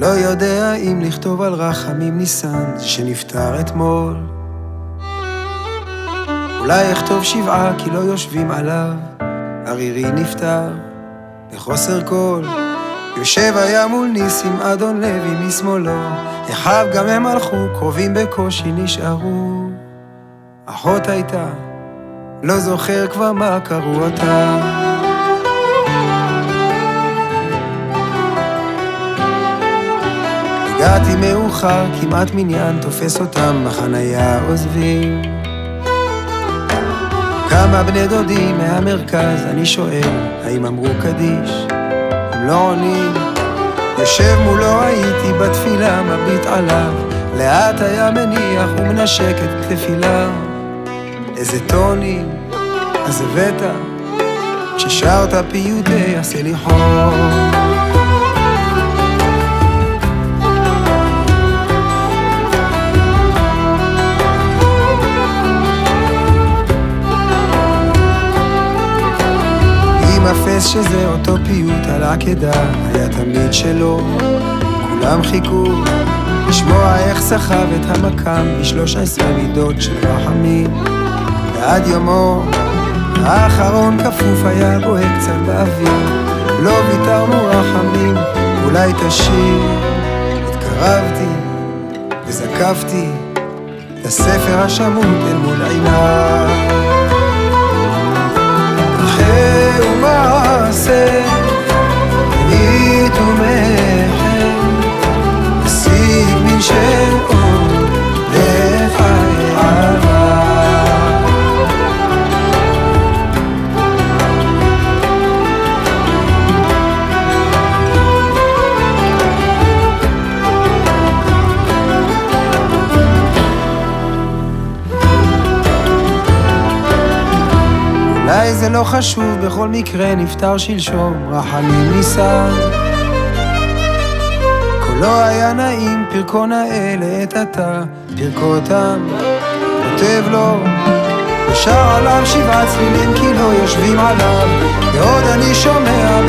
לא יודע אם לכתוב על רחמים ניסן שנפטר אתמול. אולי אכתוב שבעה כי לא יושבים עליו, ערירי נפטר בחוסר קול. יושב היה מול ניסים אדון לוי משמאלו, אחיו גם הם הלכו, קרובים בקושי נשארו. אחות הייתה, לא זוכר כבר מה קראו אותה. הגעתי מאוחר, כמעט מניין, תופס אותם בחנייה עוזבים. כמה בני דודים מהמרכז, אני שואל, האם אמרו קדיש? הם לא עונים. יושב מולו הייתי בתפילה, מביט עליו, לאט היה מניח ומנשק את כתפילה. איזה טונים, אז הבאת, כששרת פיוטי הסליחות. אפס שזה אותו פיוט על העקדה, היה תמיד שלו, כולם חיכו לשמוע איך סחב את המקם בשלוש עשרה מידות של רחמים. ועד יומו האחרון כפוף היה בוהק קצת באוויר, לא ויתרנו רחמים, אולי תשיר. התקרבתי וזקפתי את הספר השמוט אל מול עיניי. से לא חשוב, בכל מקרה נפטר שלשום, רחמים ניסן. קולו היה נעים, פרקו נאה לעת עתה, פרקו אותם, כותב לו, ושר עליו שבעה צלילים כי לא יושבים עליו, ועוד אני שומע.